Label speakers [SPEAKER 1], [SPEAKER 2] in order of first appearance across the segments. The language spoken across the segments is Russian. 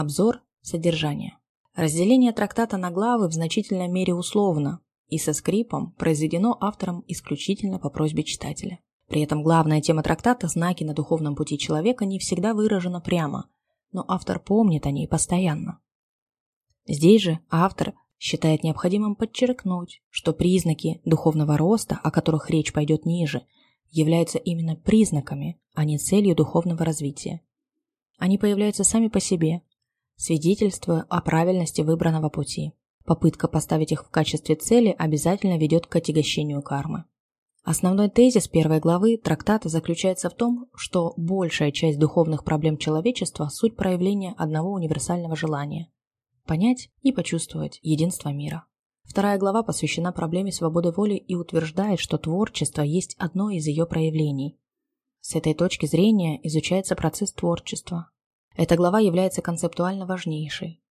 [SPEAKER 1] Обзор, содержание. Разделение трактата на главы в значительной мере условно и со скрипом произведено автором исключительно по просьбе читателя. При этом главная тема трактата «Знаки на духовном пути человека» не всегда выражена прямо, но автор помнит о ней постоянно. Здесь же автор считает необходимым подчеркнуть, что признаки духовного роста, о которых речь пойдет ниже, являются именно признаками, а не целью духовного развития. Они появляются сами по себе, свидетельствуя о правильности выбранного пути. Попытка поставить их в качестве цели обязательно ведет к отягощению кармы. Основной тезис первой главы трактата заключается в том, что большая часть духовных проблем человечества – суть проявления одного универсального желания – понять и почувствовать единство мира. Вторая глава посвящена проблеме свободы воли и утверждает, что творчество есть одно из ее проявлений. С этой точки зрения изучается процесс творчества. Эта глава является концептуально важнейшей.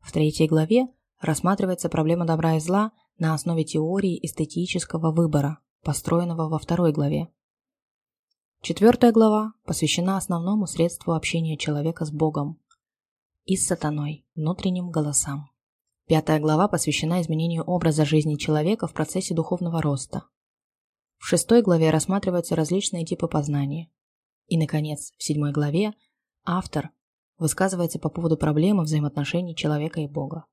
[SPEAKER 1] В третьей главе рассматривается проблема добра и зла на основе теории эстетического выбора, построенного во второй главе. Четвертая глава посвящена основному средству общения человека с Богом и с сатаной, внутренним голосам. Пятая глава посвящена изменению образа жизни человека в процессе духовного роста. В шестой главе рассматриваются различные типы познания. И, наконец, в седьмой главе автор высказывается по поводу проблемы взаимоотношений человека и Бога.